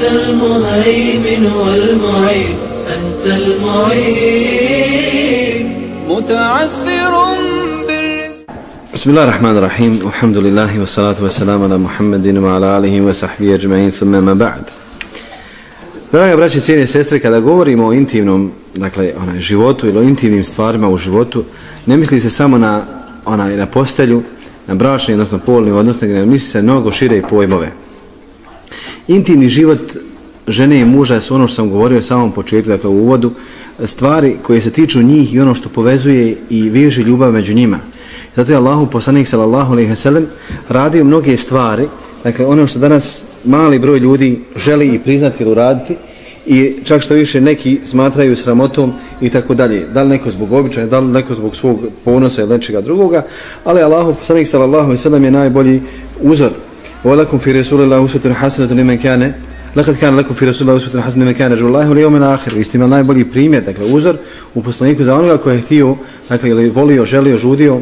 أنت المهيمن والمعين أنت المعين متعثر بالرزق بسم الله الرحمن الرحيم والحمد لله والصلاة والسلام على محمد وعلى آله وصحبه أجمعين ثم ما بعد Draga braće, cijene sestre, kada govorimo o intimnom dakle, onaj, životu ili o intimnim stvarima u životu, ne misli se samo na, onaj, na postelju, na bračni, odnosno polni odnos, nego misli se mnogo šire i pojmove. Intimni život žene i muža su ono što sam govorio u samom početku, dakle u uvodu, stvari koje se tiču njih i ono što povezuje i veže ljubav među njima. Zato je Allahu poslanik sallallahu alejhi ve sellem radio mnoge stvari, dakle ono što danas mali broj ljudi želi i priznati ili uraditi i čak što više neki smatraju sramotom i tako dalje. Da li neko zbog običaja, da li neko zbog svog ponosa ili nečega drugoga, ali Allahu poslanik sallallahu alejhi ve sellem je najbolji uzor. ولكم في رسول الله أسوة حسنة لمن كان لقد كان fi في رسول الله أسوة حسنة لمن كان wal الله akhir. Vi استمال imali najbolji primjer, dakle uzor u poslaniku za onoga koji je htio, dakle ili volio, želio, žudio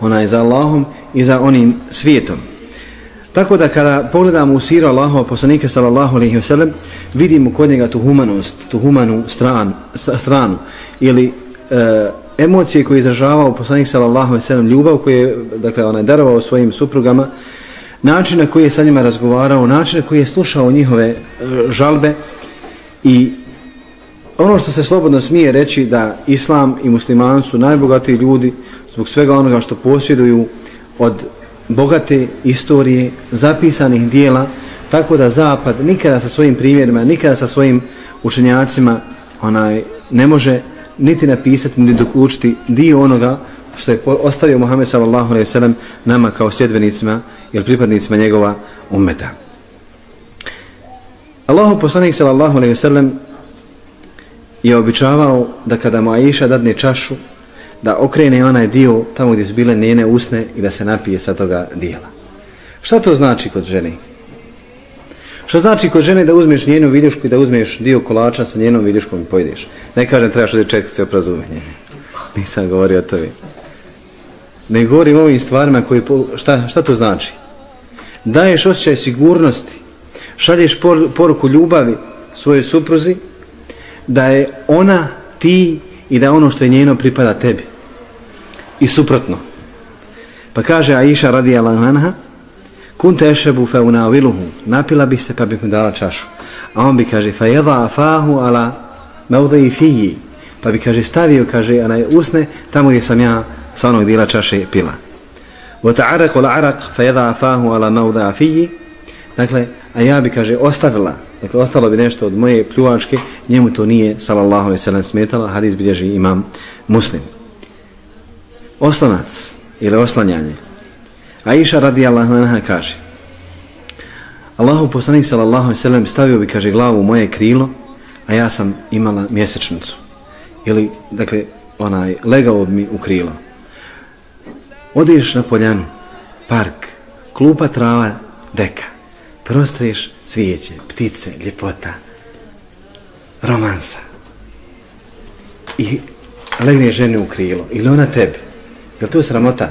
onaj za Allahom i za onim svijetom. Tako da kada pogledamo u siru Allahova poslanika sallallahu alejhi ve sellem, vidimo kod njega tu humanost, tu humanu stran, stranu ili e, emocije koje izražavao poslanik sallallahu alejhi ve sellem, ljubav koju je dakle onaj darovao svojim suprugama, način na koji je sa njima razgovarao, način na koji je slušao njihove e, žalbe i ono što se slobodno smije reći da islam i musliman su najbogatiji ljudi zbog svega onoga što posjeduju od bogate istorije, zapisanih dijela, tako da zapad nikada sa svojim primjerima, nikada sa svojim učenjacima onaj ne može niti napisati, niti dokučiti dio onoga što je ostavio Muhammed sallallahu alejhi ve sellem nama kao sljedbenicima jer pripadnicima njegova ummeta. Allahu poslanik sallallahu alejhi ve sellem je običavao da kada mu Aisha dadne čašu da okrene onaj dio tamo gdje su bile njene usne i da se napije sa toga dijela. Šta to znači kod žene? Šta znači kod žene da uzmeš njenu viljušku i da uzmeš dio kolača sa njenom viljuškom i pojedeš? Ne kažem trebaš da četkice oprazumenje. Nisam govorio o tome. Ne govorim o ovim stvarima koji, šta, šta to znači? Daješ osjećaj sigurnosti, šalješ por, poruku ljubavi svojoj supruzi, da je ona ti i da ono što je njeno pripada tebi. I suprotno. Pa kaže Aisha radijallahu anha, kun tešebu fe unaviluhu, napila bih se pa bih mu dala čašu. A on bi kaže, fa jeda afahu ala mevde i fiji, pa bi kaže stavio, kaže, onaj usne, tamo gdje sam ja sa onog dijela čaše pila. وتعرق العرق فيضع فاه على موضع فيه dakle, a ja bi, kaže, ostavila, dakle, ostalo bi nešto od moje pljuvačke, njemu to nije, sallallahu alaihi sellem smetalo, hadis bilježi imam muslim. Oslonac, ili oslanjanje. Aisha radijallahu anha kaže, Allahu poslanik sallallahu alaihi sellem stavio bi, kaže, glavu u moje krilo, a ja sam imala mjesečnicu. Ili, dakle, onaj, legao bi mi u krilo. Odeš na poljanu, park, klupa trava, deka. prostreš cvijeće, ptice, ljepota, romansa i legne žene u krilo ili ona tebi. Je li to sramota?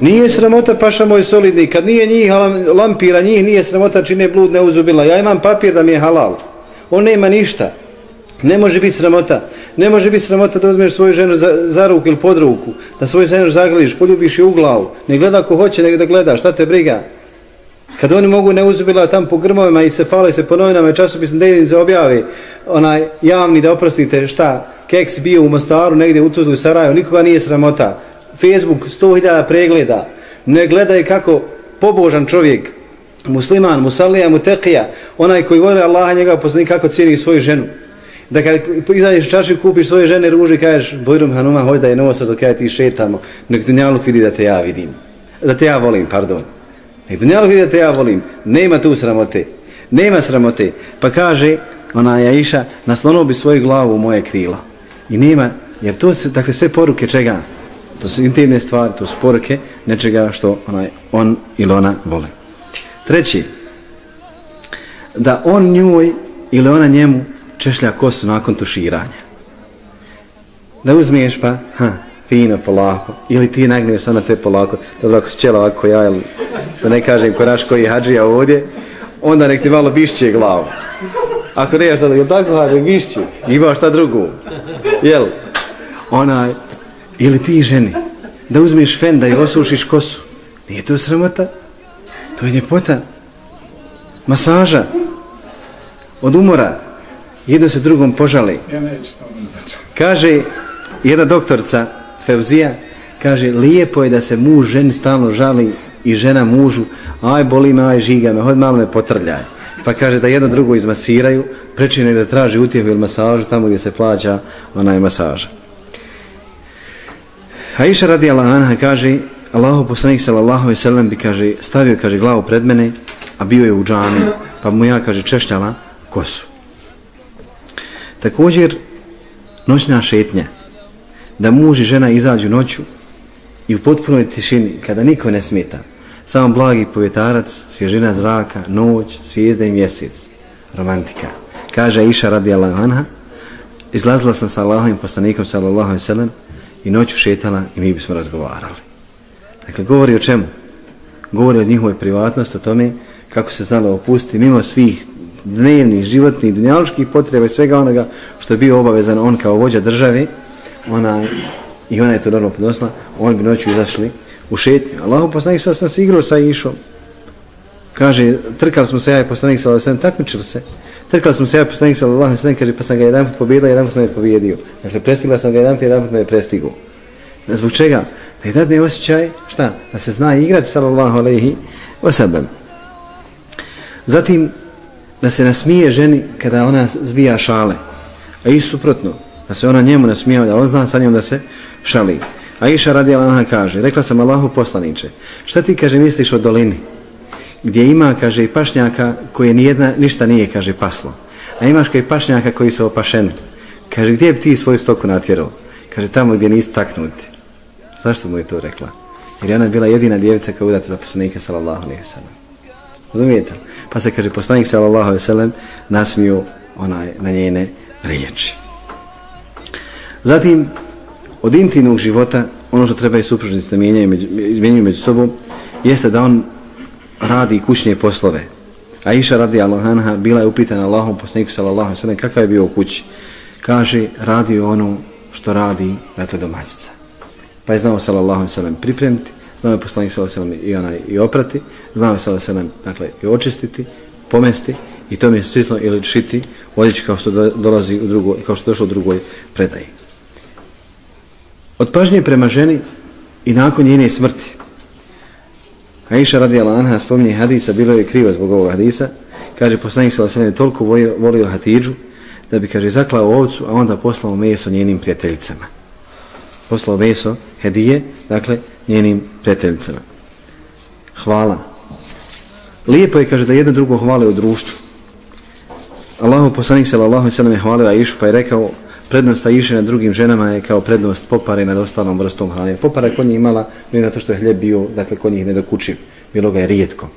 Nije sramota paša moj solidni, kad nije njih lampira, njih nije sramota čine blud ne uzubila. Ja imam papir da mi je halal. On nema ništa. Ne može biti sramota. Ne može biti sramota da uzmeš svoju ženu za, za ruku ili pod ruku, da svoju ženu zagliš, poljubiš je u glavu. Ne gleda ko hoće, nego da gleda, šta te briga. Kad oni mogu ne uzubila tam po grmovima i se fale se po novinama i časopisno da jedin se objavi onaj javni da oprostite šta, keks bio u Mostaru, negdje u Tuzlu, Sarajevo, nikoga nije sramota. Facebook 100.000 pregleda. Ne gledaj kako pobožan čovjek, musliman, musallija, mutekija, onaj koji voli Allaha njega poslanika kako cijeni svoju ženu. Da kad izađeš čaši kupiš svoje žene ruži kažeš Bojrum Hanuma hoć da je nosa dok ja ti šetamo nek dunjaluk vidi da te ja vidim. Da te ja volim, pardon. Nek dunjaluk vidi da te ja volim. Nema tu sramote. Nema sramote. Pa kaže ona Jaiša naslonuo bi svoju glavu u moje krila. I nema, jer to se, dakle sve poruke čega? To su intimne stvari, to su poruke nečega što onaj, on ili ona vole. Treći, da on njoj ili ona njemu češlja kosu nakon tuširanja. Da uzmiješ pa, ha, fino, polako, ili ti nagneš samo na te polako, dobro ako si čela ovako ja, ili, da ne kažem koraš koji hađija ovdje, onda nek ti malo bišće glavu. Ako ne, šta da, jel tako hađe, bišće, ima šta drugo, jel? Onaj, ili ti ženi, da uzmeš fen da je osušiš kosu, nije to sramota? To je ljepota. Masaža. Od umora. Jedno se drugom požali. Kaže jedna doktorca Feuzija, kaže lijepo je da se muž ženi stalno žali i žena mužu, aj boli me, aj žiga me, hod malo me potrljaj. Pa kaže da jedno drugo izmasiraju, prečine da traži utjehu ili masažu tamo gdje se plaća onaj masaža. Aisha radi Allah kaže Allahu poslanik sallallahu alejhi ve sellem bi kaže stavio kaže glavu pred mene, a bio je u džami, pa mu ja kaže češljala kosu. Također noćna šetnja. Da muž i žena izađu noću i u potpunoj tišini kada niko ne smeta. Samo blagi povjetarac svježina zraka, noć, svijezda i mjesec. Romantika. Kaže Iša radi Allah izlazila sam sa Allahovim poslanikom sallallahu alejhi ve sellem i noću šetala i mi bismo razgovarali. Dakle, govori o čemu? Govori o njihovoj privatnosti, o tome kako se znalo opustiti mimo svih dnevnih, životnih, dunjaličkih potreba i svega onoga što je bio obavezan on kao vođa države ona, i ona je to normalno podnosila, on bi noću izašli u šetnju. Allahu poslanik sad sam se igrao sa išom. Kaže, trkali smo se ja i poslanik sa sam takmičili se. Trkali smo se ja i poslanik sa Allah, kaže, pa sam ga jedan put pobjedila, jedan put me je pobjedio. Dakle, prestigla sam ga jedan put, jedan put me je prestigao. Zbog čega? da je dadne osjećaj, šta? Da se zna igrati, sallallahu alaihi wasallam. Zatim, da se nasmije ženi kada ona zbija šale. A i suprotno, da se ona njemu nasmije, da on zna sa njom da se šali. A iša radi Allah kaže, rekla sam Allahu poslaniče, šta ti kaže misliš o dolini? Gdje ima, kaže, i pašnjaka koje nijedna, ništa nije, kaže, paslo. A imaš kao i pašnjaka koji su opašeni. Kaže, gdje bi ti svoju stoku natjerao? Kaže, tamo gdje nisu taknuti. Zašto mu je to rekla? Jer je ona bila jedina djevica koja udata za poslanika sallallahu alaihi sallam. Razumijete? Pa se kaže poslanik sallallahu alaihi sallam nasmiju onaj, na njene riječi. Zatim, od intimnog života, ono što treba i supružnici da mijenjaju među, izmijenjuju među sobom, jeste da on radi kućne poslove. A iša radi Allahanha bila je upitana Allahom poslaniku sallallahu alaihi sallam kakav je bio u kući. Kaže, radi ono što radi, dakle, domaćica pa je znao sallallahu sallam pripremiti, znao je poslanik sallallahu sallam i, onaj, i oprati, znao je sallallahu sallam dakle, i očistiti, pomesti i to mi je svisno ili šiti odjeći kao što dolazi u drugoj, kao što došlo u drugoj predaji. Od pažnje prema ženi i nakon njene smrti. Aisha radijala anha spominje hadisa, bilo je krivo zbog ovog hadisa, kaže poslanik sallallahu sallam je toliko volio, volio Hatidžu da bi, kaže, zaklao ovcu, a onda poslao meso njenim prijateljicama poslao meso, hedije, dakle, njenim prijateljicama. Hvala. Lijepo je, kaže, da jedno drugo hvale u društvu. Allahu poslanik sallallahu sallam je hvalio Aishu, pa je rekao, prednost Aisha nad drugim ženama je kao prednost popare nad ostalom vrstom hrane. Popara kod njih imala, ne zato što je hljeb bio, dakle, kod njih nedokučiv. Bilo ga je rijetko.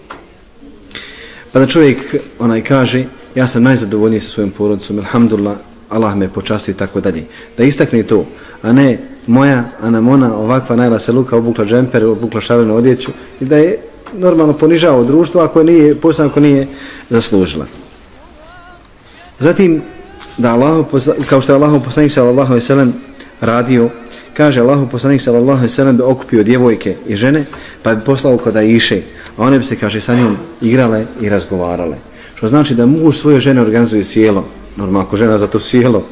Pa da čovjek onaj kaže, ja sam najzadovoljniji sa svojom porodicom, alhamdulillah, Allah me počastio i tako dalje. Da istakne to, a ne moja Anamona ovakva najla se luka obukla džemper, obukla šarenu odjeću i da je normalno ponižao društvo ako nije, posebno ako nije zaslužila. Zatim, da Allah, kao što je Allah poslanik sallallahu alaihi sallam radio, kaže Allah poslanik sallallahu alaihi sallam bi okupio djevojke i žene, pa bi poslao kod Iše, a one bi se, kaže, sa njom igrale i razgovarale. Što znači da muž svoje žene organizuje sjelo, normalno ako žena za to sjelo,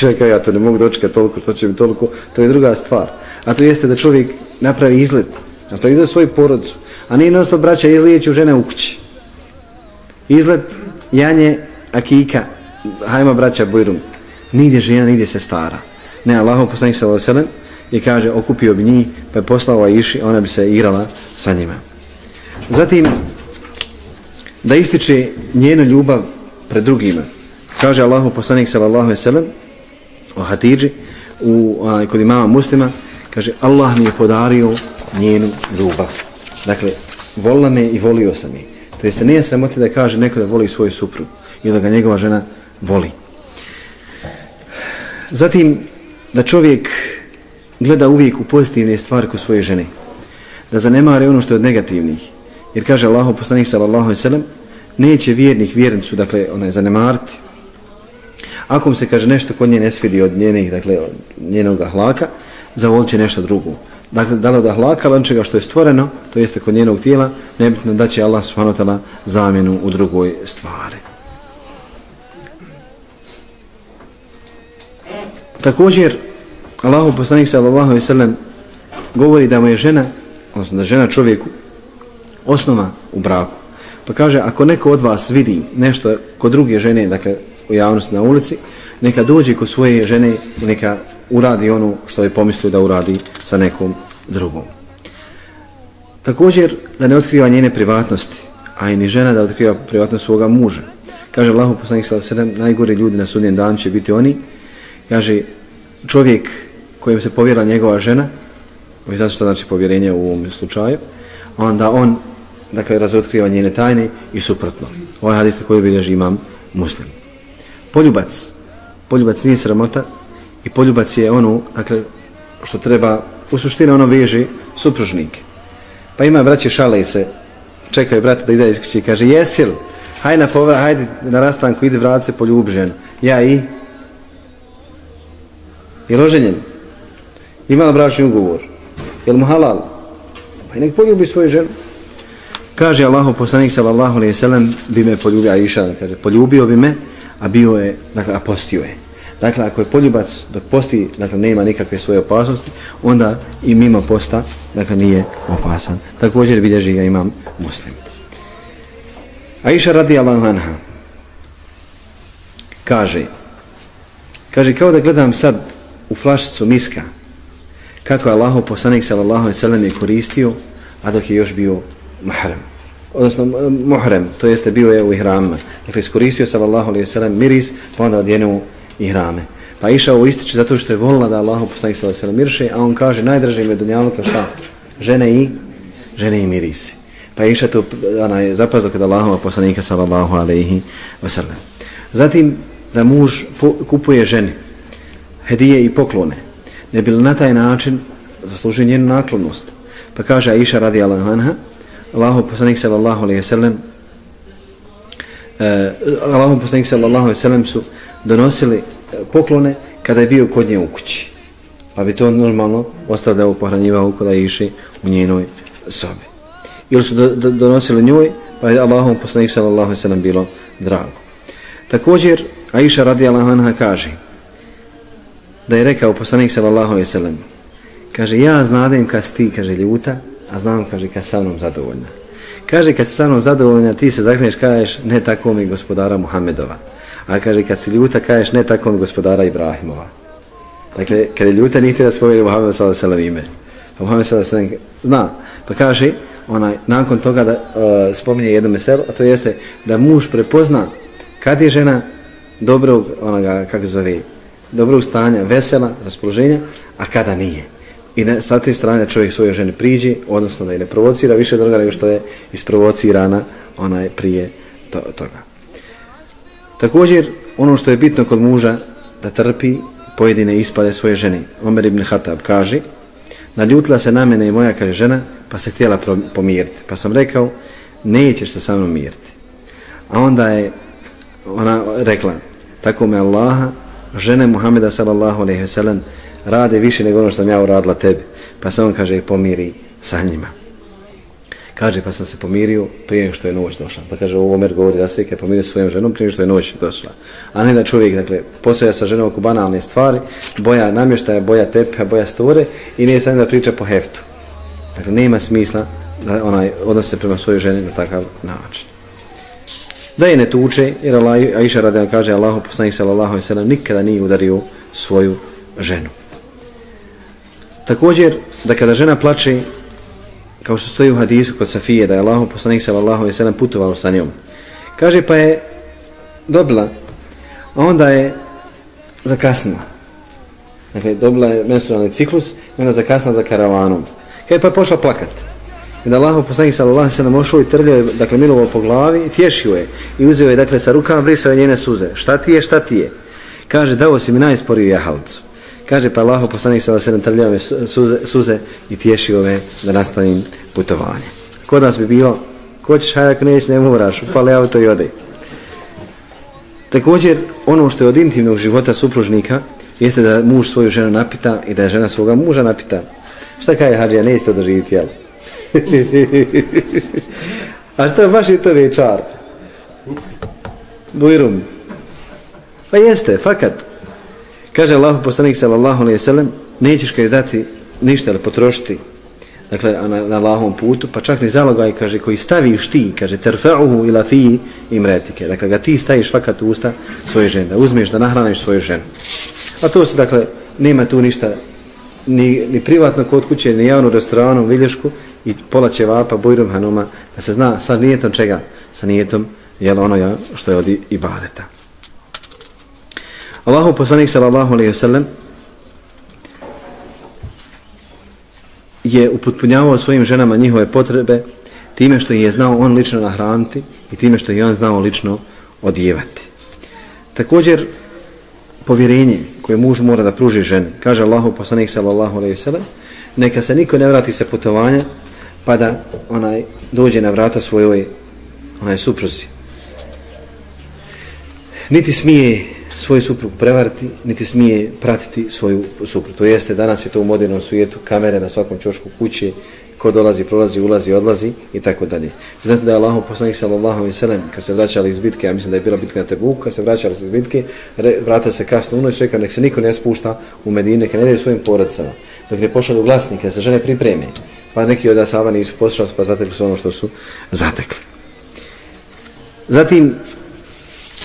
kaže, ja to ne mogu dočekati toliko, što će mi toliko, to je druga stvar. A to jeste da čovjek napravi izlet, napravi izlet svoju porodicu, a nije nosto braća izlijeću žene u kući. Izlet, janje, akika, hajma braća Bujrum, nigdje žena, nigdje se stara. Ne, Allah poslanik sa veselem i kaže, okupio bi njih, pa je poslao iši, ona bi se igrala sa njima. Zatim, da ističe njenu ljubav pred drugima. Kaže Allah poslanik sa veselem o Hatidži, u, a, kod imama muslima, kaže, Allah mi je podario njenu ljubav. Dakle, volila me i volio sam je. To jeste, nije sramoti da kaže neko da voli svoju suprugu ili da ga njegova žena voli. Zatim, da čovjek gleda uvijek u pozitivne stvari kod svoje žene. Da zanemare ono što je od negativnih. Jer kaže Allah, poslanik sallallahu alaihi sallam, neće vjernih vjernicu, dakle, onaj, zanemariti. Ako mu se kaže nešto kod nje ne svidi od njenih, dakle, od njenog ahlaka, zavolit će nešto drugo. Dakle, da li od ahlaka, ali čega što je stvoreno, to jeste kod njenog tijela, nebitno da će Allah subhanahu zamjenu u drugoj stvari. Također, Allahu poslanik sallallahu alejhi ve sellem govori da mu je žena, odnosno da žena čovjeku osnova u braku. Pa kaže, ako neko od vas vidi nešto kod druge žene, dakle u javnosti na ulici, neka dođe kod svoje žene i neka uradi ono što je pomislio da uradi sa nekom drugom. Također, da ne otkriva njene privatnosti, a i ni žena da otkriva privatnost svoga muža. Kaže Allahu poslanik sallallahu alejhi ve sellem, najgore ljudi na sudnjem danu će biti oni kaže čovjek kojem se povjera njegova žena vi znate što znači povjerenje u ovom slučaju onda on dakle razotkriva njene tajne i suprotno ovaj hadis koji bilježi imam muslim poljubac poljubac nije sramota i poljubac je ono dakle što treba u suštini ono veže supružnike pa ima braće šale se čekaju brata da izađe iz kuće i kaže jesil haj na povra, hajde na rastanku ide vrat se poljubi ženu ja i Je oženjen? Ima li bračni ugovor? Je li mu halal? Pa nek poljubi svoju ženu. Kaže Allahu poslanik sallallahu alejhi ve sellem bi me poljubio Aisha, kaže poljubio bi me, a bio je, dakle a postio je. Dakle ako je poljubac dok posti, dakle nema nikakve svoje opasnosti, onda i mimo posta, dakle nije opasan. Također bilježi ga imam muslim. Aisha radijallahu anha kaže kaže kao da gledam sad u flašicu miska kako je Allahov poslanik sallallahu alejhi ve sellem je koristio a dok je još bio mahram odnosno muhrem to jeste bio je u ihramima dakle iskoristio sallallahu alejhi ve sellem miris pa onda odjenuo ihrame. Pa išao u ističe zato što je volila da Allahu poslanik sallallahu alaihi mirše a on kaže najdraže im je dunjaluka šta? Žene i žene i mirisi. Pa iša to ona je zapazila kada Allahova poslanika sallallahu alejhi ve zatim da muž kupuje ženi hedije i poklone, ne bi na taj način zaslužio njenu naklonost. Pa kaže Aisha radi Allah anha, Allahu poslanik sallallahu alejhi ve sellem uh, eh, Allahu poslanik sallallahu alejhi ve sellem su donosili eh, poklone kada je bio kod nje u kući. Pa bi to normalno ostavljao pohranjivao kod Aisha u njenoj sobi. Ili su do, do, donosili njoj, pa je Allahom poslanik sallallahu alejhi ve sellem bilo drago. Također, Aisha radijallahu anha kaže, da je rekao poslanik sallallahu alejhi ve sellem kaže ja znadem kad ti kaže ljuta a znam kaže kad sa mnom zadovoljna. Kaže kad si sa mnom zadovoljna ti se zakneš kažeš ne tako mi gospodara Muhammedova. A kaže kad si ljuta kažeš ne tako mi gospodara Ibrahimova. Dakle kad je ljuta niti da spomeni Muhammed sallallahu alejhi ve ime. A Muhammed sallallahu alejhi ve sellem zna. Pa kaže onaj nakon toga da uh, spominje jedno meselo a to jeste da muž prepozna kad je žena dobrog onoga kako zove dobrog stanja, vesela, raspoloženja, a kada nije. I ne, sa te strane čovjek svoje žene priđi, odnosno da je ne provocira više droga nego što je isprovocirana onaj prije to, toga. Također, ono što je bitno kod muža, da trpi pojedine ispade svoje žene. Omer ibn Hatab kaže, naljutila se na mene i moja, kaže žena, pa se htjela pomiriti. Pa sam rekao, nećeš se sa mnom miriti. A onda je ona rekla, tako me Allaha, žene Muhameda sallallahu alaihi ve sellem rade više nego ono što sam ja uradila tebi. Pa se on kaže, pomiri sa njima. Kaže, pa sam se pomirio prije nego što je noć došla. Pa kaže, ovo Omer govori da se je pomirio svojom ženom prije nego što je noć došla. A ne da čovjek, dakle, postoja sa ženom oko banalne stvari, boja namještaja, boja tepa, boja sture i nije sam da priča po heftu. Dakle, nema smisla da onaj odnose prema svojoj ženi na takav način. Da je ne tuče, jer Allah, Aisha radi kaže, Allahu poslanih sallallahu alaihi sallam nikada nije udario svoju ženu. Također, da kada žena plače, kao što stoji u hadisu kod Safije, da je Allah poslanik sallallahu alaihi sallam putovao sa njom. Kaže, pa je dobila, a onda je zakasnila. Dakle, dobila je menstrualni ciklus i onda zakasnila za karavanom. Kaže, pa je pošla plakat. I da Allah poslanik sallallahu alaihi sallam ošao i trljao je, dakle, milovo po glavi i tješio je. I uzeo je, dakle, sa rukama brisao je njene suze. Šta ti je, šta ti je? Kaže, dao si mi najsporiju jahalicu. Kaže pa Allahu poslanik sa sedam trljao me suze, suze i tješio me da nastavim putovanje. Kod nas bi bilo, ko ćeš hajak neć, ne moraš, upali auto i ode. Također, ono što je od intimnog života supružnika, jeste da muž svoju ženu napita i da je žena svoga muža napita. Šta kaže je hađija, neće to doživiti, jel? A što baš je to večar? Bujrum. Pa jeste, fakat. Kaže Allah poslanik sallallahu alejhi ve sellem, nećeš kaj dati ništa ili potrošiti dakle na, na Allahovom putu, pa čak ni zalogaj kaže koji staviš ti, kaže terfa'uhu ila fiji imretike. Dakle ga ti staviš fakat u usta svoje žene, da uzmeš da nahraniš svoju ženu. A to se dakle nema tu ništa ni, ni privatno kod kuće, ni javno restoranu, vilješku i pola ćevapa, bujrum hanuma, da se zna sa nijetom čega, sa nijetom, jel ono ja, što je od ibadeta. Allahu poslanik sallallahu alejhi ve sellem je upotpunjavao svojim ženama njihove potrebe time što je znao on lično nahraniti i time što je on znao lično odjevati. Također povjerenje koje muž mora da pruži ženi, kaže Allahu poslanik sallallahu alejhi ve sellem, neka se niko ne vrati sa putovanja pa da onaj dođe na vrata svojoj onaj supruzi. Niti smije svoju suprugu prevariti, niti smije pratiti svoju suprugu. To jeste, danas je to u modernom svijetu, kamere na svakom čošku kuće, ko dolazi, prolazi, ulazi, odlazi i tako dalje. Znate da je Allah poslanik sallallahu alaihi sallam, kad se vraćali iz bitke, ja mislim da je bila bitka na Tebuk, kad se vraćali iz bitke, vrata se kasno u noć, čeka, nek se niko ne spušta u Medine, neka ne daju svojim porodcama, dok ne pošalju do glasnika, se žene pripreme, pa neki od Asaba nisu poslušali, pa zatekli su ono što su zatekli. Zatim,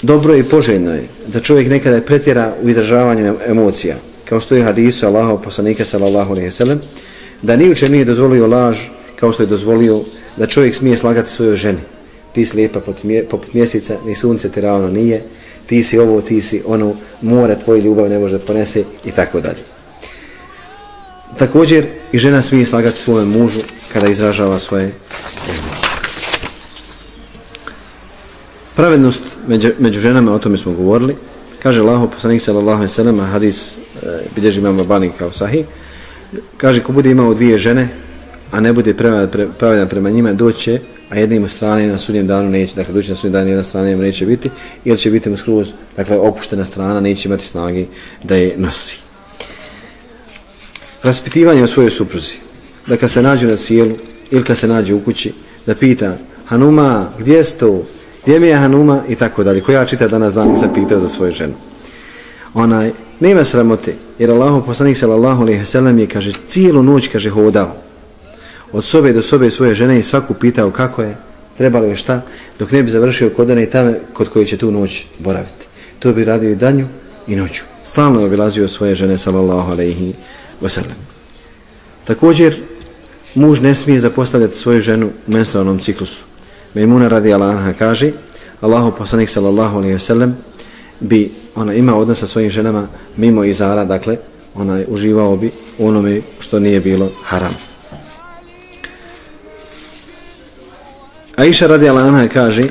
dobro i poželjno je da čovjek nekada pretjera u izražavanju emocija, kao što je hadisu Allahov poslanika sallallahu alejhi ve sellem, da ni uče nije dozvolio laž, kao što je dozvolio da čovjek smije slagati svojoj ženi. Ti si lijepa poput mjeseca, ni sunce te ravno nije, ti si ovo, ti si ono, mora tvoje ljubav ne može da ponese i tako dalje. Također i žena smije slagati svojem mužu kada izražava svoje Pravednost među, među ženama, o tome smo govorili. Kaže Allaho, poslanik sallallahu alaihi sallam, hadis e, bilježi Imam Bani kao sahi. Kaže, ko bude imao dvije žene, a ne bude pravedan prema njima, doće, a jednim strane na sudnjem danu neće, dakle doći na sudnjem danu jedna strana neće biti, ili će biti mu skroz, dakle opuštena strana, neće imati snagi da je nosi. Raspitivanje o svojoj supruzi. Da kad se nađu na cijelu, ili kad se nađe u kući, da pita, Hanuma, gdje ste to? Gdje mi je Hanuma i tako dalje. Koja čita danas dan se pitao za svoju ženu. Onaj, nema sramote, jer Allah poslanik sallallahu alaihi sallam je, kaže, cijelu noć, kaže, hodao. Od sobe do sobe svoje žene i svaku pitao kako je, trebalo je šta, dok ne bi završio kod one tamo kod koje će tu noć boraviti. To bi radio i danju i noću. Stalno je obilazio svoje žene sallallahu alaihi wasallam. Također, muž ne smije zapostavljati svoju ženu u menstrualnom ciklusu. Mejmuna radi Allaha kaže Allahu poslanik sallallahu alejhi ve sellem bi ona ima odnos sa svojim ženama mimo izara, dakle ona je uživao bi onome što nije bilo haram. Aisha radi Allaha kaže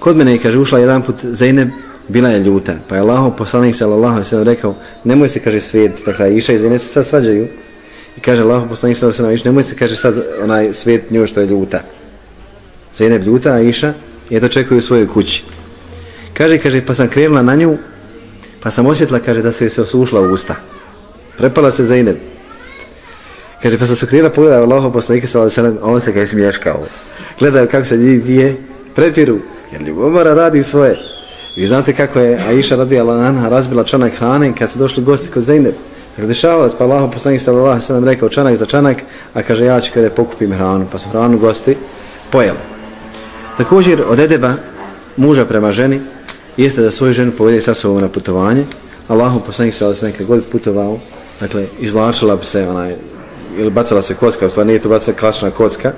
kod mene je, kaže, ušla jedan put Zainab, bila je ljuta. Pa je Allahu poslanik sallallahu alaihi sellem rekao, nemoj se, kaže, svijet, dakle, Aisha i Zeynep se sad svađaju. I kaže Allahu poslanik sallallahu alaihi sellem: nemoj se, kaže, sad onaj svijet njoj što je ljuta. Zainab ljuta, a Iša je dočekuju u svojoj kući. Kaže, kaže, pa sam krenula na nju, pa sam osjetila, kaže, da se je se osušla u usta. Prepala se Zainab. Kaže, pa sam se krenula pogledala Allah, poslanike, a on se kaj smješkao. Gledaju kako se njih dvije prepiru, jer ljubomora radi svoje. Vi znate kako je Aisha radijala Anha razbila čanak hrane kad su došli gosti kod Zainab. Dakle, dešavalo se, pa Allaho poslanik sallallahu sallam rekao čanak za čanak, a kaže ja ću kada pokupim hranu, pa su hranu gosti pojeli. Također od edeba muža prema ženi jeste da svoju ženu povede sa sobom na putovanje. Allahu poslanik sallallahu alaihi sallam kad god putovao, dakle, izvlačila bi se onaj, ili bacala se kocka, u stvari nije to bacala klasična kocka,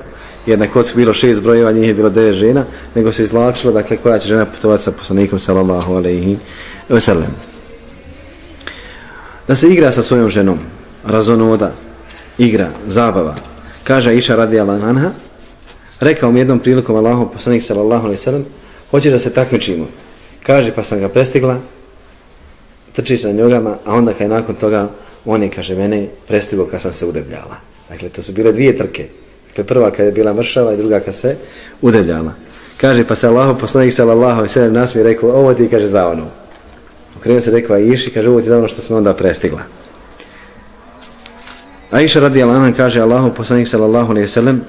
jedna kocka bilo šest brojeva, njih je bilo devet žena, nego se izvlačila, dakle, koja će žena putovati sa poslanikom, sallallahu alaihi wasallam. Da se igra sa svojom ženom, razonoda, igra, zabava, kaže Iša radi anha, rekao mi jednom prilikom Allahom poslanik, sallallahu alaihi sallam, hoće da se takmičimo. Kaže, pa sam ga prestigla, trčiš na njogama, a onda kaj nakon toga, on je, kaže, mene prestigo kad sam se udebljala. Dakle, to su bile dvije trke. Dakle, prva kad je bila mršava i druga kad se udebljala. Kaže, pa se Allahom poslanik sallallahu alaihi sallam nasmije rekao, ovo ti, kaže, za ono. Okrenuo se rekao, a iši, kaže, ovo ti za ono što smo onda prestigla. Aisha radi anha kaže, Allahu poslanik sallallahu alaihi sallam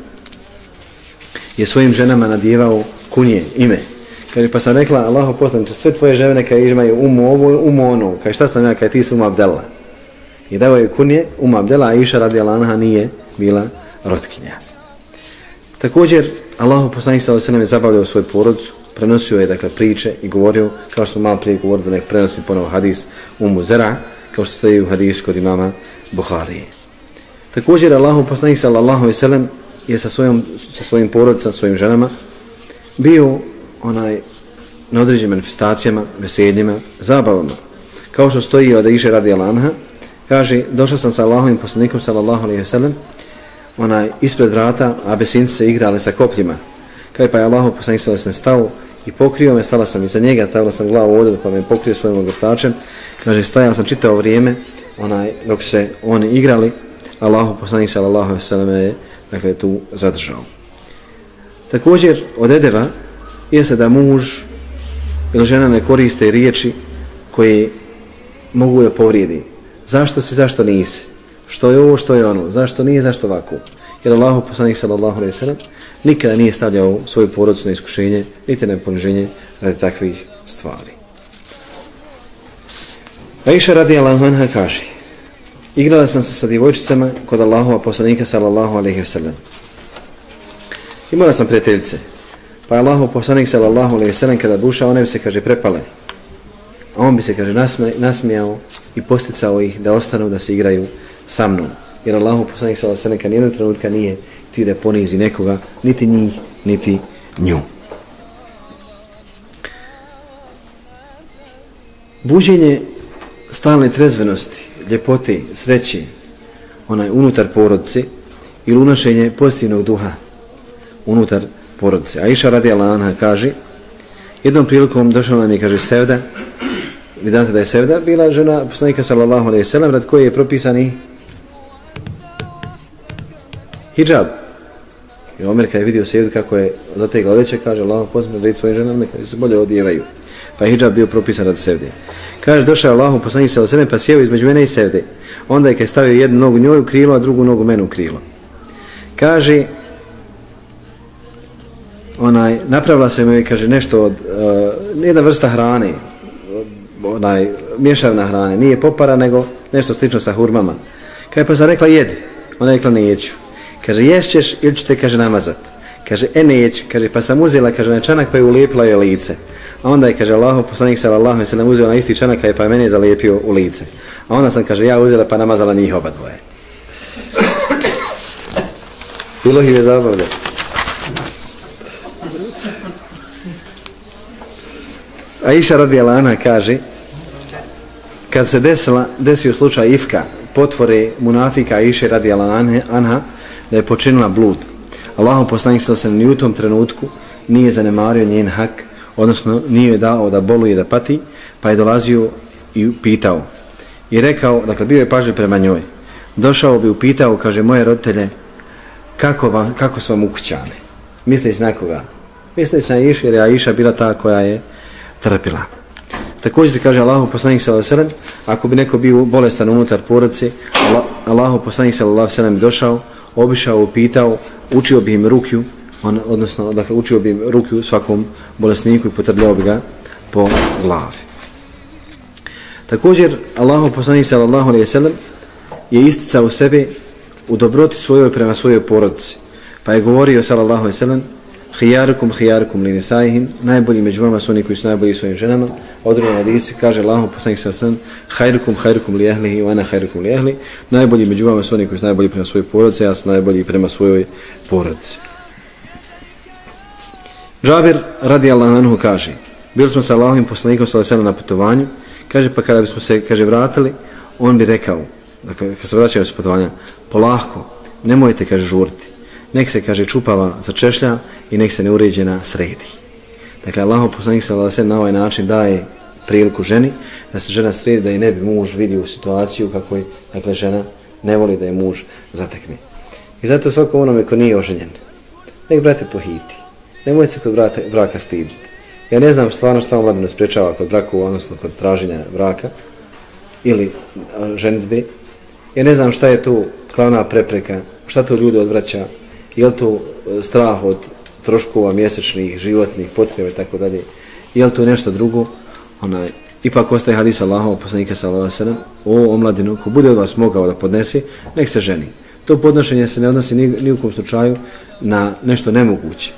je svojim ženama nadjevao kunje, ime. Kaže, pa sam rekla, Allahu poslanče, sve tvoje žene kaj imaju umu ovo, umu ono. Kaže, šta sam ja, kaj ti su umu Abdella. I dao je kunje, umu Abdella, a Iša radi Alanha nije bila rotkinja. Također, Allahu poslanik sallallahu alejhi ve sellem je zabavljao svoju porodicu, prenosio je dakle priče i govorio kao što malo prije govorio da nek prenosi ponovo hadis umu Zara, kao što stoji u hadisu kod imama Buhari. Također, Allahu poslanik sallallahu alejhi ve sellem je sa svojim sa svojim porodicom, svojim ženama bio onaj na određenim manifestacijama, veseljima, zabavama. Kao što stoji od Iše radi Alanha, kaže, došao sam sa Allahovim poslanikom sallallahu alejhi ve sellem onaj ispred vrata, a besinci se igrali sa kopljima. Kaj pa je Allahov poslanik sa sam stao i pokrio me, stala sam iza njega, stavila sam glavu ovdje pa me pokrio svojim ogrtačem. Kaže, stajala sam čitao vrijeme, onaj, dok se oni igrali, Allahov poslanik sallallahu sallam je dakle, tu zadržao. Također, od edeva jeste da muž ili žena ne koriste riječi koje mogu je povrijedi. Zašto si, zašto nisi? što je ovo, što je ono, zašto nije, zašto ovako. Jer Allah, poslanik sallallahu alaihi sallam, nikada nije stavljao svoju porodicu na iskušenje, niti na poniženje radi takvih stvari. Aisha radijallahu anha kaže, igrala sam se sa djevojčicama kod Allahova poslanika sallallahu alaihi sallam. Imala sam prijateljice, pa je Allahov poslanik sallallahu alaihi sallam kada buša, one bi se, kaže, prepale. A on bi se, kaže, nasmijao i posticao ih da ostanu da se igraju sa mnom. Jer Allahov poslanik sallallahu alaihi sve neka nijednog trenutka nije ti da ponizi nekoga, niti njih, niti nju. Buđenje stalne trezvenosti, ljepote, sreće, onaj unutar porodice ili unošenje pozitivnog duha unutar porodice. A iša radi Allah kaže, jednom prilikom došla nam je, kaže, Sevda, vidite da je Sevda bila žena poslanika sallallahu alaihi sallam, rad koje je propisani hijab. I Omer kada je vidio Sevdu kako je zategla odeće, kaže Allah posljedno da svojim ženama kada se bolje odjevaju. Pa je hijab bio propisan rad Sevde. Kaže, došao je Allahom poslanik sa osrednje, pa sjeo između mene i Sevde. Onda je kad stavio jednu nogu njoj u krilo, a drugu nogu menu u krilo. Kaže, onaj, napravila se mi, kaže, nešto od, uh, jedna vrsta hrane, onaj, mješavna hrane, nije popara, nego nešto slično sa hurmama. Kaže, pa sam rekla, jedi. Ona je rekla, neću. Kaže, ješćeš ili ću te, kaže, namazat. Kaže, e neć, kaže, pa sam uzela, kaže, na čanak pa je ulijepila je lice. A onda je, kaže, Allaho, poslanik sa Allah, se nam uzela na isti čanak pa je pa mene zalijepio u lice. A onda sam, kaže, ja uzela pa namazala njih oba dvoje. Bilo ih je zabavlja. A iša radi Alana kaže, kad se desila, desio slučaj Ifka, potvore munafika iše radi Alana, Anha, da je počinila blud. Allahom poslanik sa se ni u tom trenutku nije zanemario njen hak odnosno nije je dao da boluje da pati pa je dolazio i pitao i rekao, dakle bio je pažljiv prema njoj. Došao bi upitao, kaže moje roditelje kako, vam, kako su vam ukućane misliš na koga? Misliš na Iša jer je Aisha bila ta koja je trpila. Također kaže Allahu poslanik s.a.v. ako bi neko bio bolestan unutar porodice Allahu poslanik sallallahu alejhi ve sellem došao obišao, upitao učio bi im rukju on, odnosno dakle, učio bi im rukju svakom bolesniku i potrljao bi ga po glavi. Također Allahu poslanik sallam je isticao sebe u dobroti svojoj prema svojoj porodici pa je govorio sallallahu alejhi ve sellem khiyarukum khiyarukum li nisaihim. Najbolji među vama su oni koji su najbolji svojim ženama. Određen hadis kaže Allahu poslanik sam khairukum khairukum li ahlihi wa ana li ahli. Najbolji među vama su oni koji su najbolji prema svojoj porodici ja sam najbolji prema svojoj porodici. Džabir radijallahu anhu kaže bili smo sa Allahovim poslanikom sa alejhi na putovanju. Kaže pa kada bismo se kaže vratili on bi rekao dakle kad se vraćaju sa putovanja polako nemojte kaže žurti, nek se, kaže, čupava za češlja i nek se neuređena sredi. Dakle, Allah poslanik se se na ovaj način daje priliku ženi da se žena sredi, da i ne bi muž vidio u situaciju kako je, dakle, žena ne voli da je muž zatekne. I zato svako onome ko nije oženjen, nek brate pohiti. Nemoj se kod brata, braka stiditi. Ja ne znam stvarno šta omladino sprečava kod braku, odnosno kod traženja braka ili ženitbe. Ja ne znam šta je tu glavna prepreka, šta to ljudi odvraća je li to e, strah od troškova mjesečnih, životnih, potreba i tako dalje, je li to nešto drugo, onaj, ipak ostaje hadis Allahova poslanika sallallahu alejhi ve sellem. O omladinu ko bude od vas mogao da podnese nek se ženi. To podnošenje se ne odnosi ni, ni u kom slučaju na nešto nemoguće.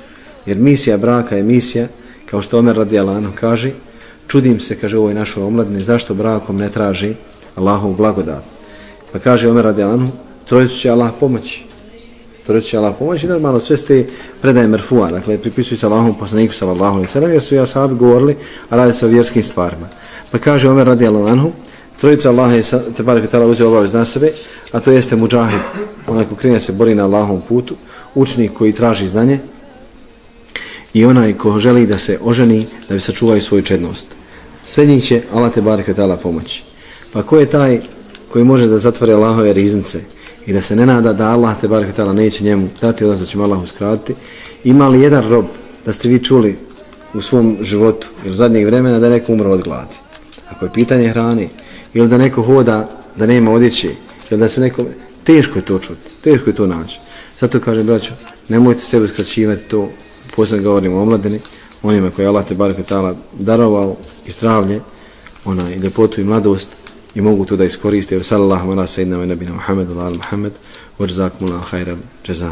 Jer misija braka je misija kao što Omer radijallahu anhu kaže čudim se kaže ovoj našoj omladini zašto brakom ne traži Allahovu blagodat? Pa kaže Omer radijallahu anhu trojicu će Allah pomoći što reći Allah pomoći, normalno sve ste predaje Merfua, dakle pripisuju sa Allahom poslaniku sallallahu alaihi sallam, jer su ja sahabi govorili, a radi se o vjerskim stvarima. Pa kaže Omer radi anhu, trojica Allah je te barek i tala uzeo obavez na sebe, a to jeste muđahid, onaj ko krenja se bori na Allahom putu, učnik koji traži znanje i onaj ko želi da se oženi da bi sačuvaju svoju čednost. Sve njih će Allah te barek i tala pomoći. Pa ko je taj koji može da zatvore Allahove riznice, i da se ne nada da Allah te barek tala neće njemu dati odnosno da će Allah uskratiti. Ima li jedan rob da ste vi čuli u svom životu ili zadnjeg vremena da neko umro od gladi? Ako je pitanje hrane ili da neko hoda da nema odjeće ili da se neko teško je to čuti teško je to naći. Zato kaže braćo nemojte sebe uskraćivati to posebno govorimo o omladini onima koji Allah te barek tala darovao i zdravlje onaj, ljepotu i mladost i mogu to da iskoriste. Sallallahu ala sayyidina wa nabina Muhammed ala Muhammed wa jazakumullahu khairan jaza.